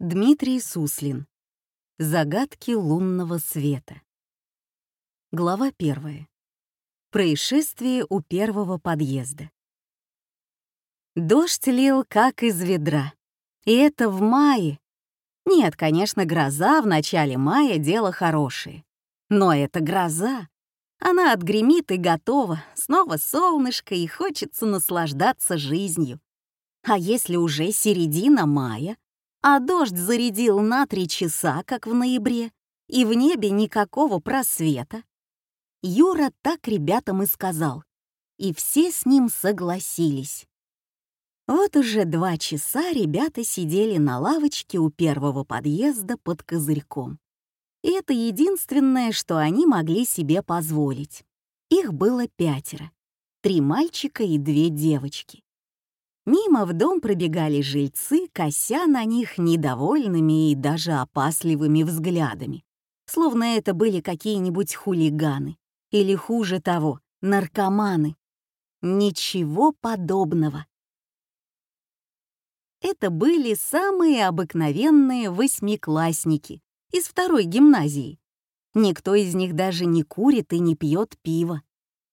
Дмитрий Суслин. Загадки лунного света. Глава первая. Происшествие у первого подъезда. Дождь лил как из ведра. И это в мае. Нет, конечно, гроза в начале мая — дело хорошее. Но это гроза. Она отгремит и готова. Снова солнышко, и хочется наслаждаться жизнью. А если уже середина мая, а дождь зарядил на три часа, как в ноябре, и в небе никакого просвета, Юра так ребятам и сказал, и все с ним согласились. Вот уже два часа ребята сидели на лавочке у первого подъезда под козырьком. И это единственное, что они могли себе позволить. Их было пятеро. Три мальчика и две девочки. Мимо в дом пробегали жильцы, кося на них недовольными и даже опасливыми взглядами, словно это были какие-нибудь хулиганы или, хуже того, наркоманы. Ничего подобного. Это были самые обыкновенные восьмиклассники из второй гимназии. Никто из них даже не курит и не пьет пиво.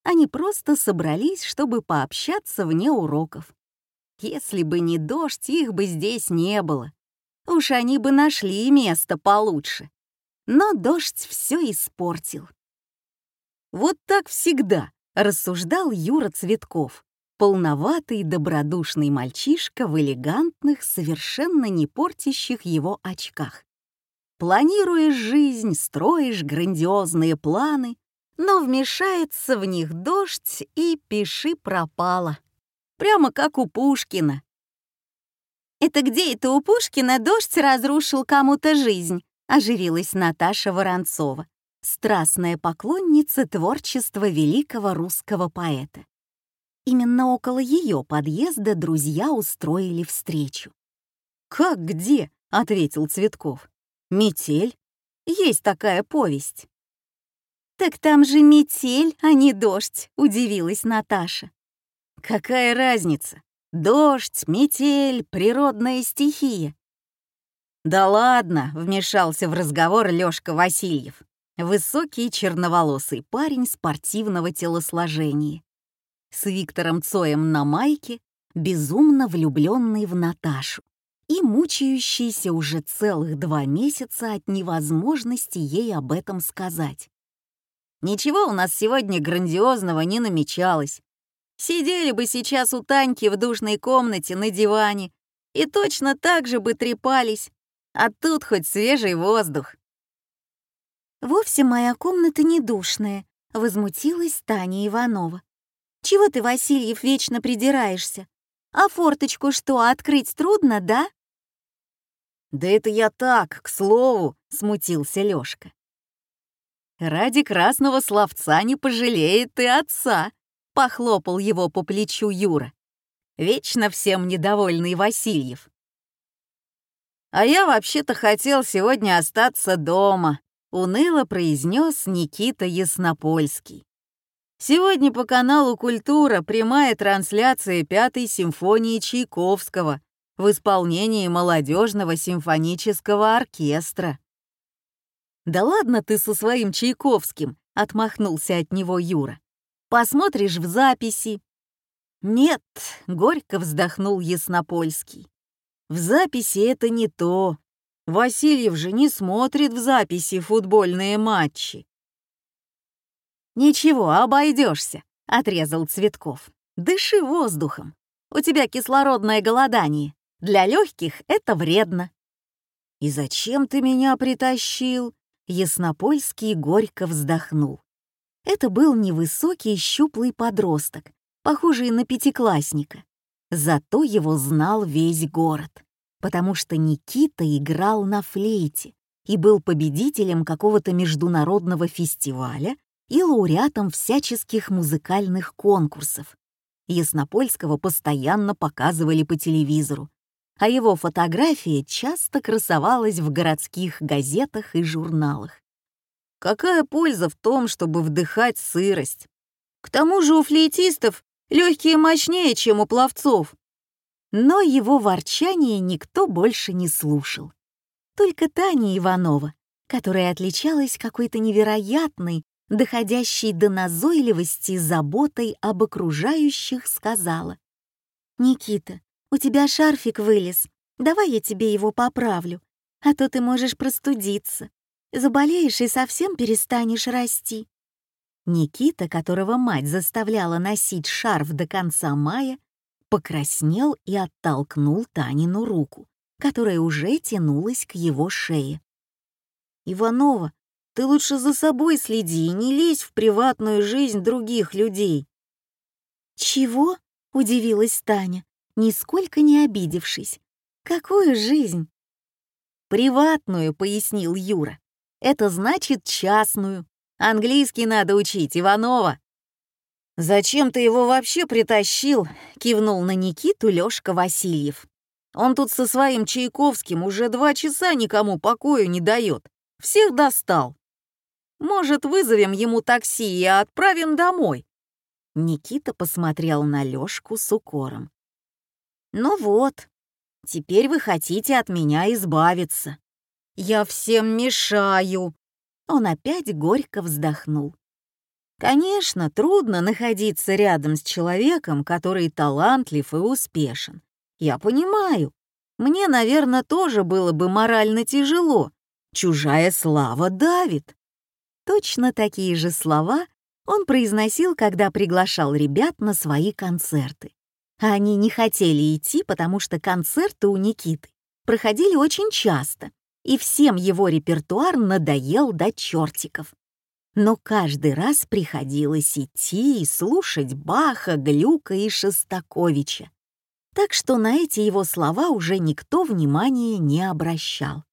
Они просто собрались, чтобы пообщаться вне уроков. Если бы не дождь, их бы здесь не было. Уж они бы нашли место получше. Но дождь все испортил. Вот так всегда, рассуждал Юра Цветков, полноватый добродушный мальчишка в элегантных, совершенно не портящих его очках. Планируешь жизнь, строишь грандиозные планы, но вмешается в них дождь и пиши пропало прямо как у Пушкина. «Это где это у Пушкина дождь разрушил кому-то жизнь?» — оживилась Наташа Воронцова, страстная поклонница творчества великого русского поэта. Именно около ее подъезда друзья устроили встречу. «Как где?» — ответил Цветков. «Метель. Есть такая повесть». «Так там же метель, а не дождь», — удивилась Наташа. Какая разница? Дождь, метель, природная стихия. Да ладно, вмешался в разговор Лёшка Васильев. Высокий черноволосый парень спортивного телосложения. С Виктором Цоем на майке, безумно влюбленный в Наташу и мучающийся уже целых два месяца от невозможности ей об этом сказать. Ничего у нас сегодня грандиозного не намечалось. Сидели бы сейчас у Таньки в душной комнате на диване и точно так же бы трепались, а тут хоть свежий воздух. «Вовсе моя комната не душная», — возмутилась Таня Иванова. «Чего ты, Васильев, вечно придираешься? А форточку что, открыть трудно, да?» «Да это я так, к слову», — смутился Лёшка. «Ради красного словца не пожалеет ты отца», — похлопал его по плечу Юра. Вечно всем недовольный Васильев. «А я вообще-то хотел сегодня остаться дома», — уныло произнес Никита Яснопольский. «Сегодня по каналу «Культура» прямая трансляция Пятой симфонии Чайковского в исполнении молодежного симфонического оркестра». «Да ладно ты со своим Чайковским», — отмахнулся от него Юра. Посмотришь в записи». «Нет», — горько вздохнул Яснопольский. «В записи это не то. Васильев же не смотрит в записи футбольные матчи». «Ничего, обойдешься», — отрезал Цветков. «Дыши воздухом. У тебя кислородное голодание. Для легких это вредно». «И зачем ты меня притащил?» Яснопольский горько вздохнул. Это был невысокий щуплый подросток, похожий на пятиклассника. Зато его знал весь город, потому что Никита играл на флейте и был победителем какого-то международного фестиваля и лауреатом всяческих музыкальных конкурсов. Яснопольского постоянно показывали по телевизору, а его фотография часто красовалась в городских газетах и журналах. Какая польза в том, чтобы вдыхать сырость? К тому же у флейтистов легкие мощнее, чем у пловцов. Но его ворчание никто больше не слушал. Только Таня Иванова, которая отличалась какой-то невероятной, доходящей до назойливости заботой об окружающих, сказала. «Никита, у тебя шарфик вылез, давай я тебе его поправлю, а то ты можешь простудиться. Заболеешь и совсем перестанешь расти». Никита, которого мать заставляла носить шарф до конца мая, покраснел и оттолкнул Танину руку, которая уже тянулась к его шее. «Иванова, ты лучше за собой следи и не лезь в приватную жизнь других людей». «Чего?» — удивилась Таня, нисколько не обидевшись. «Какую жизнь?» «Приватную», — пояснил Юра. «Это значит частную. Английский надо учить, Иванова». «Зачем ты его вообще притащил?» — кивнул на Никиту Лёшка Васильев. «Он тут со своим Чайковским уже два часа никому покою не дает. Всех достал. Может, вызовем ему такси и отправим домой?» Никита посмотрел на Лёшку с укором. «Ну вот, теперь вы хотите от меня избавиться. Я всем мешаю!» Он опять горько вздохнул. Конечно, трудно находиться рядом с человеком, который талантлив и успешен. Я понимаю. Мне, наверное, тоже было бы морально тяжело. Чужая слава давит. Точно такие же слова он произносил, когда приглашал ребят на свои концерты. Они не хотели идти, потому что концерты у Никиты проходили очень часто, и всем его репертуар надоел до чертиков но каждый раз приходилось идти и слушать Баха, Глюка и Шостаковича. Так что на эти его слова уже никто внимания не обращал.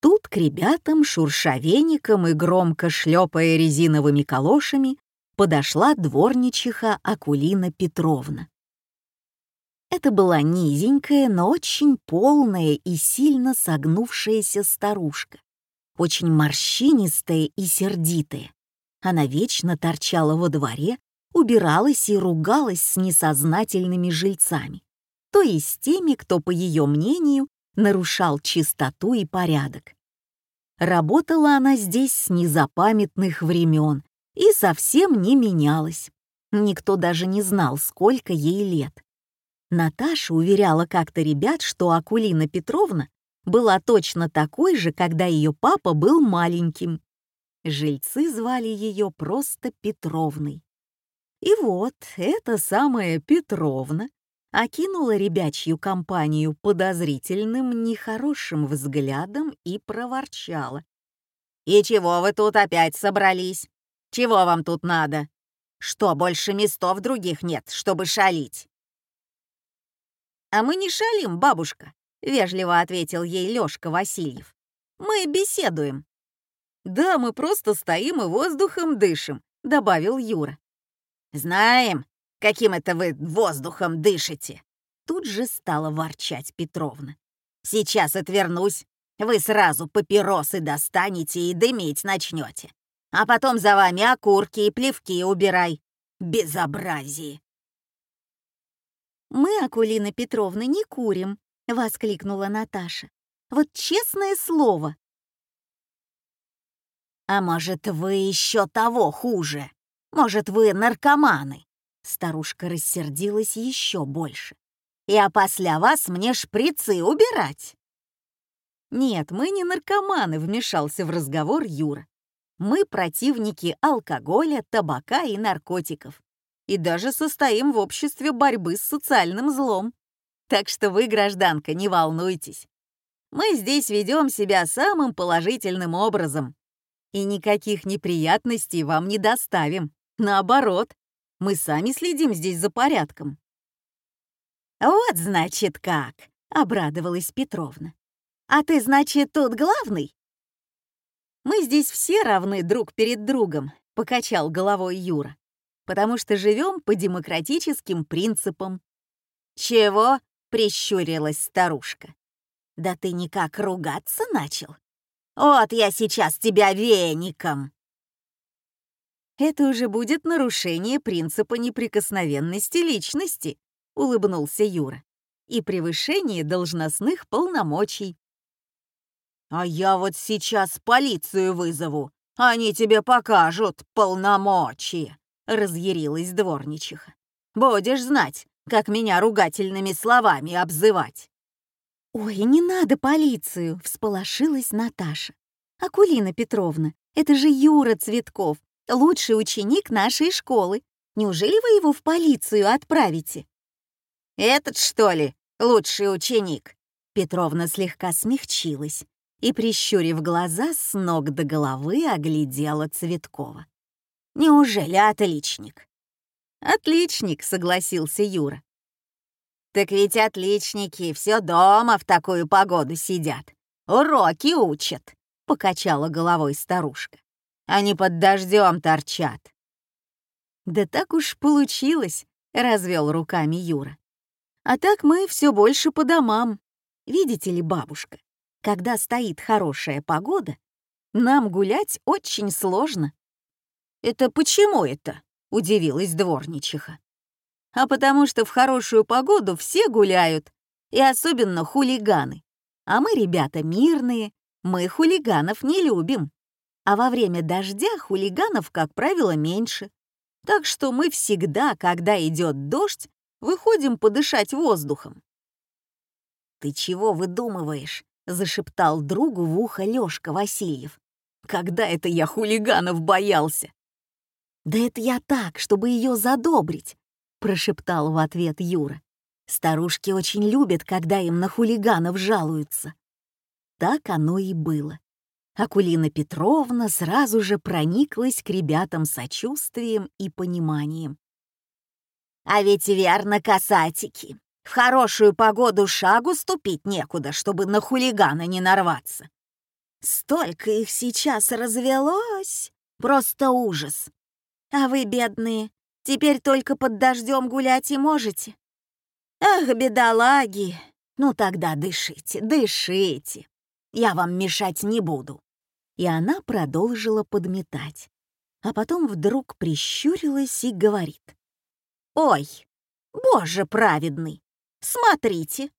Тут к ребятам, шурша веником и громко шлепая резиновыми калошами, подошла дворничиха Акулина Петровна. Это была низенькая, но очень полная и сильно согнувшаяся старушка очень морщинистая и сердитая. Она вечно торчала во дворе, убиралась и ругалась с несознательными жильцами, то есть с теми, кто, по ее мнению, нарушал чистоту и порядок. Работала она здесь с незапамятных времен и совсем не менялась. Никто даже не знал, сколько ей лет. Наташа уверяла как-то ребят, что Акулина Петровна была точно такой же, когда ее папа был маленьким. Жильцы звали ее просто Петровной. И вот эта самая Петровна окинула ребячью компанию подозрительным, нехорошим взглядом и проворчала. «И чего вы тут опять собрались? Чего вам тут надо? Что, больше местов других нет, чтобы шалить?» «А мы не шалим, бабушка», — вежливо ответил ей Лёшка Васильев. «Мы беседуем». «Да, мы просто стоим и воздухом дышим», — добавил Юра. «Знаем, каким это вы воздухом дышите!» Тут же стала ворчать Петровна. «Сейчас отвернусь, вы сразу папиросы достанете и дымить начнете, а потом за вами окурки и плевки убирай. Безобразие!» «Мы, Акулина Петровна, не курим», — воскликнула Наташа. «Вот честное слово!» «А может, вы еще того хуже? Может, вы наркоманы?» Старушка рассердилась еще больше. «И опосля вас мне шприцы убирать!» «Нет, мы не наркоманы», — вмешался в разговор Юра. «Мы противники алкоголя, табака и наркотиков. И даже состоим в обществе борьбы с социальным злом. Так что вы, гражданка, не волнуйтесь. Мы здесь ведем себя самым положительным образом. И никаких неприятностей вам не доставим. Наоборот, мы сами следим здесь за порядком. «Вот, значит, как!» — обрадовалась Петровна. «А ты, значит, тут главный?» «Мы здесь все равны друг перед другом», — покачал головой Юра, «потому что живем по демократическим принципам». «Чего?» прищурилась старушка. «Да ты никак ругаться начал? Вот я сейчас тебя веником!» «Это уже будет нарушение принципа неприкосновенности личности», — улыбнулся Юра, «и превышение должностных полномочий». «А я вот сейчас полицию вызову. Они тебе покажут полномочия», — разъярилась дворничиха. «Будешь знать, как меня ругательными словами обзывать». «Ой, не надо полицию!» — всполошилась Наташа. «Акулина Петровна, это же Юра Цветков, лучший ученик нашей школы. Неужели вы его в полицию отправите?» «Этот, что ли, лучший ученик?» Петровна слегка смягчилась и, прищурив глаза, с ног до головы оглядела Цветкова. «Неужели отличник?» «Отличник», — согласился Юра. «Так ведь отличники все дома в такую погоду сидят, уроки учат», — покачала головой старушка. «Они под дождем торчат». «Да так уж получилось», — развел руками Юра. «А так мы все больше по домам. Видите ли, бабушка, когда стоит хорошая погода, нам гулять очень сложно». «Это почему это?» — удивилась дворничиха. «А потому что в хорошую погоду все гуляют, и особенно хулиганы. А мы, ребята, мирные, мы хулиганов не любим. А во время дождя хулиганов, как правило, меньше. Так что мы всегда, когда идет дождь, выходим подышать воздухом. «Ты чего выдумываешь?» — зашептал другу в ухо Лёшка Васильев. «Когда это я хулиганов боялся?» «Да это я так, чтобы ее задобрить», — прошептал в ответ Юра. «Старушки очень любят, когда им на хулиганов жалуются». Так оно и было. Акулина Петровна сразу же прониклась к ребятам сочувствием и пониманием. «А ведь верно, касатики. В хорошую погоду шагу ступить некуда, чтобы на хулигана не нарваться. Столько их сейчас развелось. Просто ужас. А вы, бедные, теперь только под дождем гулять и можете. Ах, бедолаги! Ну тогда дышите, дышите. Я вам мешать не буду». И она продолжила подметать. А потом вдруг прищурилась и говорит. «Ой, боже праведный, смотрите,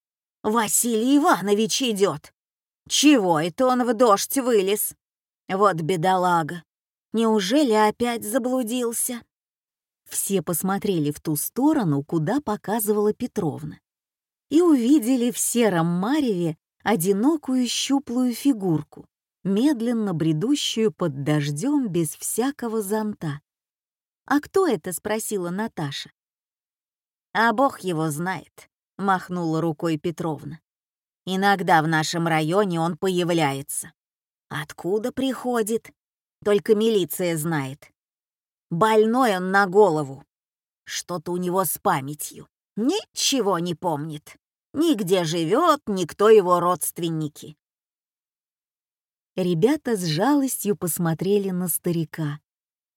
Василий Иванович идет. Чего это он в дождь вылез? Вот бедолага, неужели опять заблудился?» Все посмотрели в ту сторону, куда показывала Петровна, и увидели в сером мареве одинокую щуплую фигурку, медленно бредущую под дождем без всякого зонта. «А кто это?» — спросила Наташа. «А бог его знает», — махнула рукой Петровна. «Иногда в нашем районе он появляется. Откуда приходит? Только милиция знает. Больной он на голову. Что-то у него с памятью. Ничего не помнит. Нигде живет, никто его родственники. Ребята с жалостью посмотрели на старика.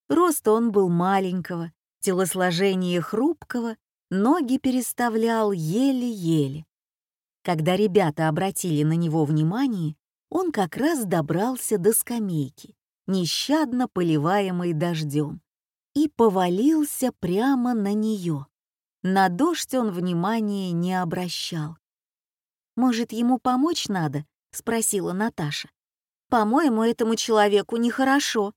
Рост он был маленького, телосложение хрупкого, ноги переставлял еле-еле. Когда ребята обратили на него внимание, он как раз добрался до скамейки, нещадно поливаемой дождем, и повалился прямо на нее. На дождь он внимания не обращал. «Может, ему помочь надо?» — спросила Наташа. «По-моему, этому человеку нехорошо».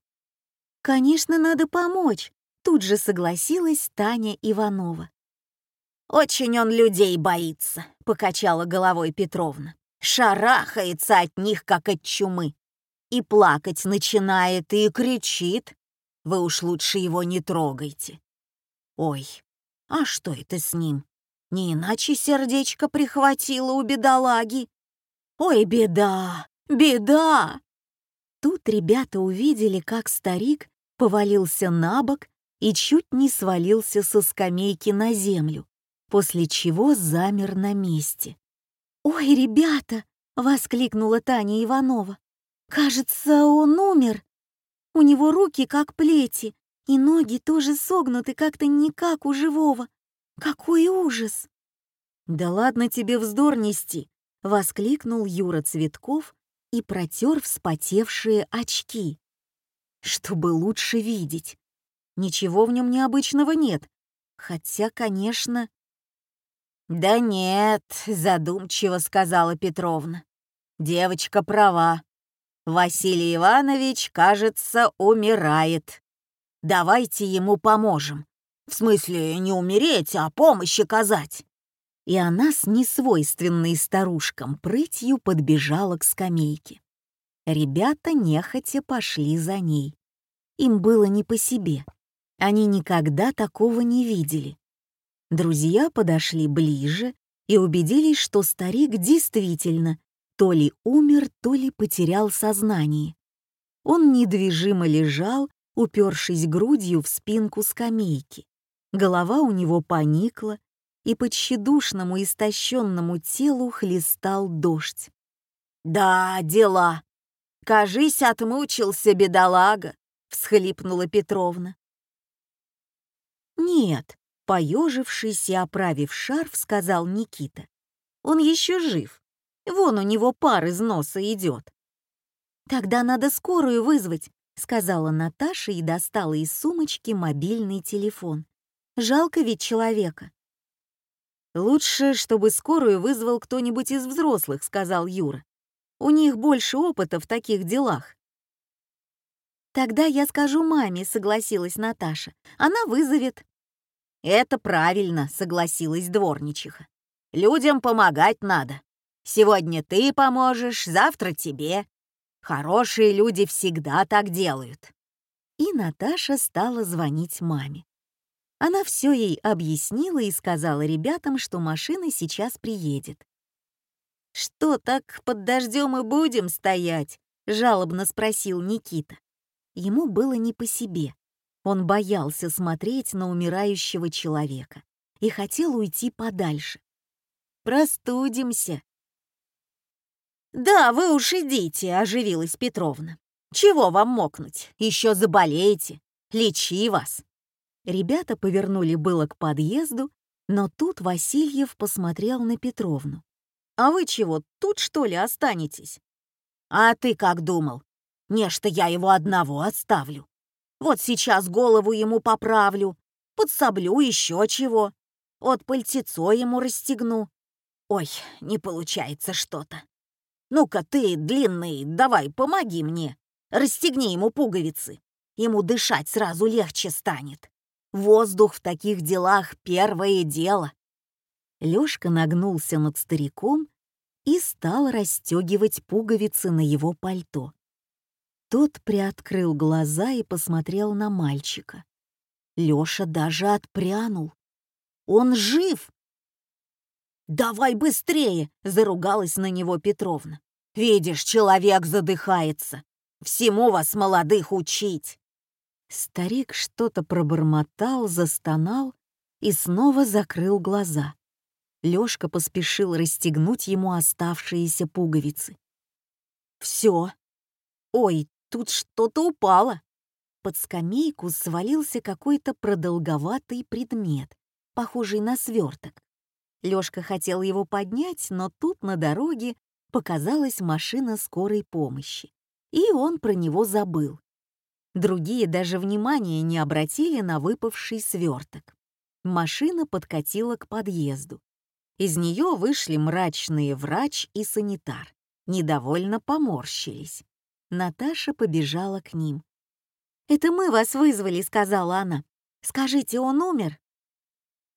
«Конечно, надо помочь», — тут же согласилась Таня Иванова. «Очень он людей боится», — покачала головой Петровна. «Шарахается от них, как от чумы. И плакать начинает, и кричит. Вы уж лучше его не трогайте. Ой, а что это с ним? Не иначе сердечко прихватило у бедолаги. Ой, беда, беда! Тут ребята увидели, как старик повалился на бок и чуть не свалился со скамейки на землю, после чего замер на месте. «Ой, ребята!» — воскликнула Таня Иванова. «Кажется, он умер. У него руки как плети, и ноги тоже согнуты как-то не как у живого. Какой ужас!» «Да ладно тебе вздор нести!» — воскликнул Юра Цветков и протер вспотевшие очки. «Чтобы лучше видеть. Ничего в нем необычного нет. Хотя, конечно...» «Да нет», — задумчиво сказала Петровна. «Девочка права. Василий Иванович, кажется, умирает. Давайте ему поможем. В смысле, не умереть, а помощь оказать». И она с несвойственной старушкам прытью подбежала к скамейке. Ребята нехотя пошли за ней. Им было не по себе. Они никогда такого не видели. Друзья подошли ближе и убедились, что старик действительно то ли умер, то ли потерял сознание. Он недвижимо лежал, упершись грудью в спинку скамейки. Голова у него поникла, и по тщедушному истощенному телу хлестал дождь. «Да, дела. Кажись, отмучился бедолага», — всхлипнула Петровна. «Нет», — поежившись и оправив шарф, сказал Никита. «Он еще жив. Вон у него пар из носа идет». «Тогда надо скорую вызвать», — сказала Наташа и достала из сумочки мобильный телефон. «Жалко ведь человека». «Лучше, чтобы скорую вызвал кто-нибудь из взрослых», — сказал Юра. «У них больше опыта в таких делах». «Тогда я скажу маме», — согласилась Наташа. «Она вызовет». «Это правильно», — согласилась дворничиха. «Людям помогать надо. Сегодня ты поможешь, завтра тебе. Хорошие люди всегда так делают». И Наташа стала звонить маме. Она все ей объяснила и сказала ребятам, что машина сейчас приедет. «Что, так под дождем и будем стоять?» — жалобно спросил Никита. Ему было не по себе. Он боялся смотреть на умирающего человека и хотел уйти подальше. «Простудимся». «Да, вы уж идите», — оживилась Петровна. «Чего вам мокнуть? Еще заболеете. Лечи вас». Ребята повернули было к подъезду, но тут Васильев посмотрел на Петровну. «А вы чего, тут что ли останетесь?» «А ты как думал? Не, что я его одного оставлю. Вот сейчас голову ему поправлю, подсоблю еще чего. Вот пальтецо ему расстегну. Ой, не получается что-то. Ну-ка ты, длинный, давай, помоги мне. Расстегни ему пуговицы. Ему дышать сразу легче станет. Воздух в таких делах — первое дело. Лёшка нагнулся над стариком и стал расстегивать пуговицы на его пальто. Тот приоткрыл глаза и посмотрел на мальчика. Лёша даже отпрянул. «Он жив!» «Давай быстрее!» — заругалась на него Петровна. «Видишь, человек задыхается. Всему вас, молодых, учить!» Старик что-то пробормотал, застонал и снова закрыл глаза. Лёшка поспешил расстегнуть ему оставшиеся пуговицы. «Всё! Ой, тут что-то упало!» Под скамейку свалился какой-то продолговатый предмет, похожий на сверток. Лёшка хотел его поднять, но тут на дороге показалась машина скорой помощи, и он про него забыл. Другие даже внимания не обратили на выпавший сверток. Машина подкатила к подъезду. Из нее вышли мрачные врач и санитар. Недовольно поморщились. Наташа побежала к ним. «Это мы вас вызвали», — сказала она. «Скажите, он умер?»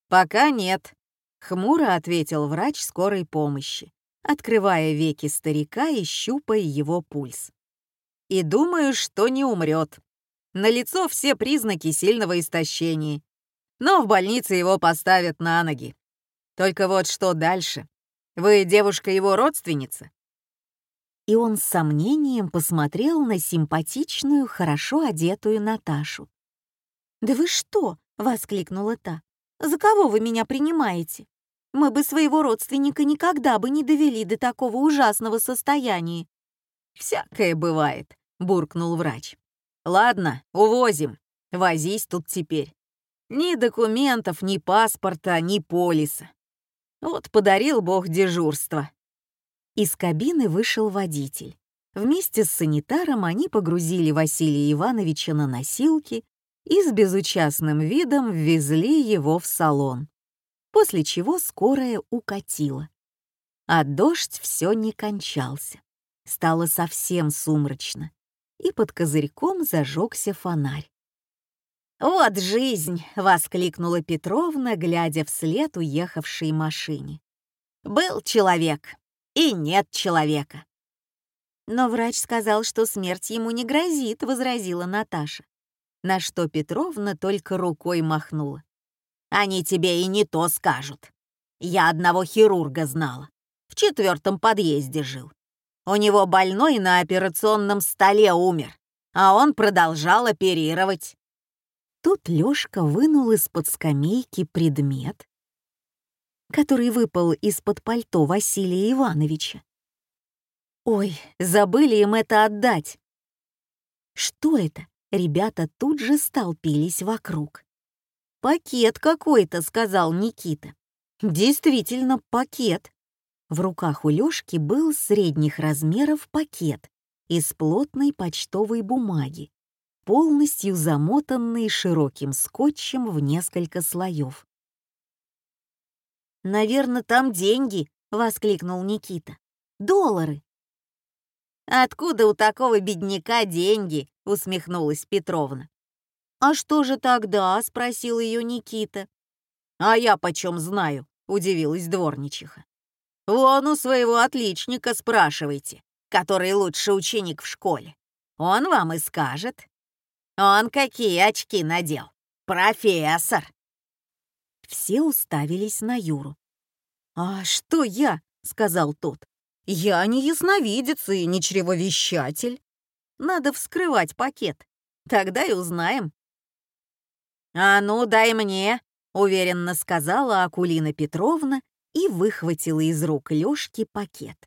«Пока нет», — хмуро ответил врач скорой помощи, открывая веки старика и щупая его пульс и думаю, что не умрет. На лицо все признаки сильного истощения. Но в больнице его поставят на ноги. Только вот что дальше? Вы девушка его родственница? И он с сомнением посмотрел на симпатичную, хорошо одетую Наташу. «Да вы что?» — воскликнула та. «За кого вы меня принимаете? Мы бы своего родственника никогда бы не довели до такого ужасного состояния». «Всякое бывает», буркнул врач. «Ладно, увозим. Возись тут теперь. Ни документов, ни паспорта, ни полиса. Вот подарил бог дежурство». Из кабины вышел водитель. Вместе с санитаром они погрузили Василия Ивановича на носилки и с безучастным видом ввезли его в салон, после чего скорая укатила. А дождь все не кончался. Стало совсем сумрачно, и под козырьком зажегся фонарь. «Вот жизнь!» — воскликнула Петровна, глядя вслед уехавшей машине. «Был человек, и нет человека». «Но врач сказал, что смерть ему не грозит», — возразила Наташа. На что Петровна только рукой махнула. «Они тебе и не то скажут. Я одного хирурга знала. В четвертом подъезде жил. У него больной на операционном столе умер, а он продолжал оперировать. Тут Лёшка вынул из-под скамейки предмет, который выпал из-под пальто Василия Ивановича. Ой, забыли им это отдать. Что это? Ребята тут же столпились вокруг. «Пакет какой-то», — сказал Никита. «Действительно, пакет». В руках у Лёшки был средних размеров пакет из плотной почтовой бумаги полностью замотанный широким скотчем в несколько слоев. «Наверное, там деньги!» — воскликнул Никита. «Доллары!» «Откуда у такого бедняка деньги?» — усмехнулась Петровна. «А что же тогда?» — спросил ее Никита. «А я почем знаю?» — удивилась дворничиха. «Вон у своего отличника спрашивайте, который лучший ученик в школе. Он вам и скажет». Он какие очки надел? Профессор!» Все уставились на Юру. «А что я?» — сказал тот. «Я не ясновидец и не чревовещатель. Надо вскрывать пакет. Тогда и узнаем». «А ну, дай мне!» — уверенно сказала Акулина Петровна и выхватила из рук Лёшки пакет.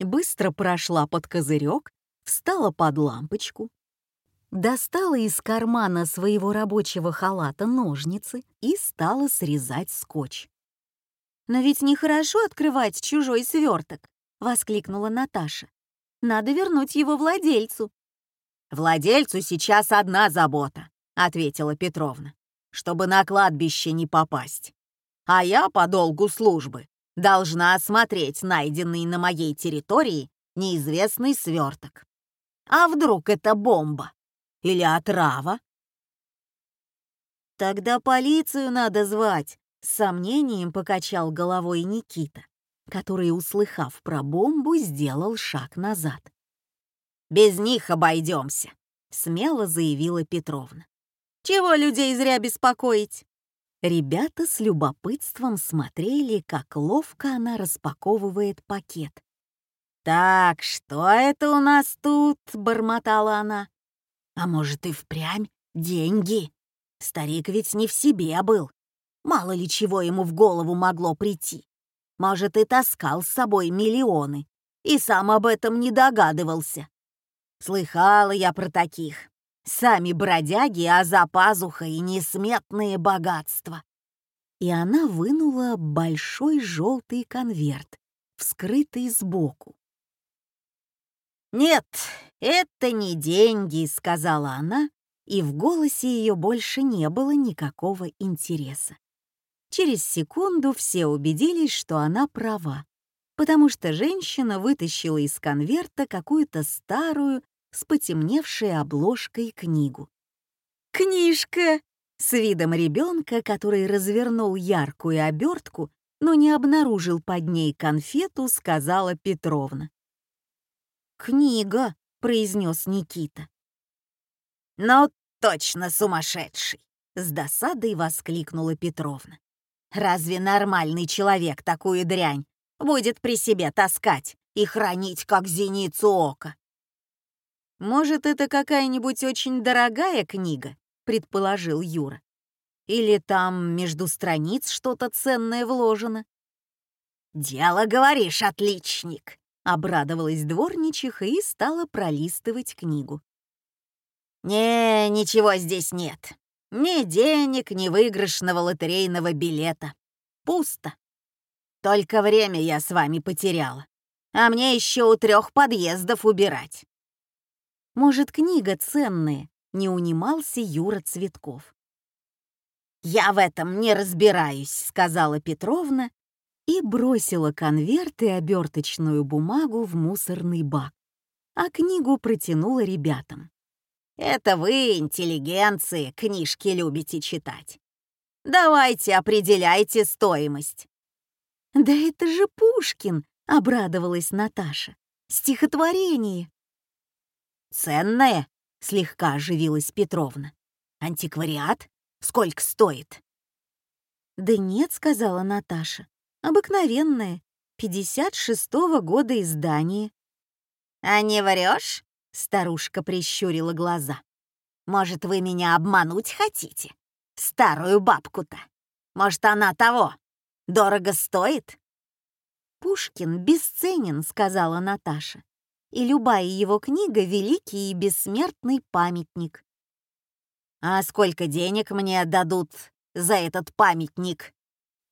Быстро прошла под козырек, встала под лампочку, достала из кармана своего рабочего халата ножницы и стала срезать скотч. «Но ведь нехорошо открывать чужой сверток», — воскликнула Наташа. «Надо вернуть его владельцу». «Владельцу сейчас одна забота», — ответила Петровна, «чтобы на кладбище не попасть. А я по долгу службы должна осмотреть найденный на моей территории неизвестный сверток. А вдруг это бомба? Или отрава?» «Тогда полицию надо звать», — с сомнением покачал головой Никита, который, услыхав про бомбу, сделал шаг назад. «Без них обойдемся», — смело заявила Петровна. «Чего людей зря беспокоить?» Ребята с любопытством смотрели, как ловко она распаковывает пакет. «Так, что это у нас тут?» — бормотала она. А может и впрямь деньги? Старик ведь не в себе был. Мало ли чего ему в голову могло прийти. Может, и таскал с собой миллионы. И сам об этом не догадывался. Слыхала я про таких. Сами бродяги, а за пазухой несметные богатства. И она вынула большой желтый конверт, вскрытый сбоку. «Нет, это не деньги», — сказала она, и в голосе ее больше не было никакого интереса. Через секунду все убедились, что она права, потому что женщина вытащила из конверта какую-то старую, с потемневшей обложкой книгу. «Книжка!» С видом ребенка, который развернул яркую обертку, но не обнаружил под ней конфету, сказала Петровна. «Книга», — произнес Никита. «Ну, точно сумасшедший!» — с досадой воскликнула Петровна. «Разве нормальный человек такую дрянь будет при себе таскать и хранить, как зеницу ока?» «Может, это какая-нибудь очень дорогая книга?» — предположил Юра. «Или там между страниц что-то ценное вложено?» «Дело, говоришь, отличник!» Обрадовалась дворничиха и стала пролистывать книгу. «Не, ничего здесь нет. Ни денег, ни выигрышного лотерейного билета. Пусто. Только время я с вами потеряла. А мне еще у трех подъездов убирать». «Может, книга ценная?» — не унимался Юра Цветков. «Я в этом не разбираюсь», — сказала Петровна и бросила конверт и оберточную бумагу в мусорный бак. а книгу протянула ребятам. «Это вы, интеллигенции, книжки любите читать. Давайте определяйте стоимость». «Да это же Пушкин!» — обрадовалась Наташа. «Стихотворение!» «Ценное?» — слегка оживилась Петровна. «Антиквариат? Сколько стоит?» «Да нет», — сказала Наташа. «Обыкновенное, 56-го года издания». «А не врешь?» — старушка прищурила глаза. «Может, вы меня обмануть хотите? Старую бабку-то. Может, она того? Дорого стоит?» «Пушкин бесценен», — сказала Наташа. «И любая его книга — великий и бессмертный памятник». «А сколько денег мне дадут за этот памятник?»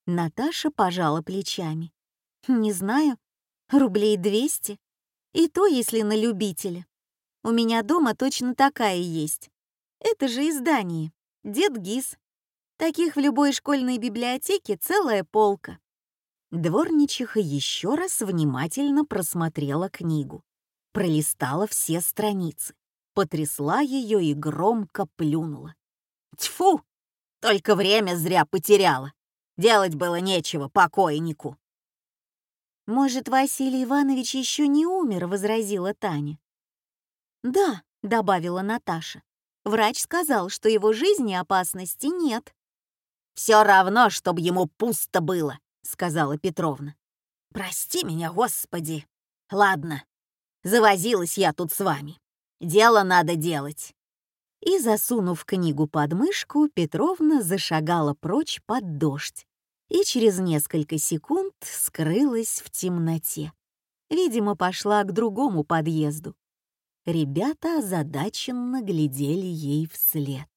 Наташа пожала плечами. «Не знаю, рублей двести. И то, если на любителя. У меня дома точно такая есть. Это же издание. Дед Гиз. Таких в любой школьной библиотеке целая полка». Дворничиха еще раз внимательно просмотрела книгу, пролистала все страницы, потрясла ее и громко плюнула. «Тьфу! Только время зря потеряла. Делать было нечего покойнику». «Может, Василий Иванович еще не умер?» — возразила Таня. «Да», — добавила Наташа. «Врач сказал, что его жизни опасности нет». «Все равно, чтобы ему пусто было», — сказала Петровна. «Прости меня, Господи. Ладно, завозилась я тут с вами. Дело надо делать и, засунув книгу под мышку, Петровна зашагала прочь под дождь и через несколько секунд скрылась в темноте. Видимо, пошла к другому подъезду. Ребята озадаченно глядели ей вслед.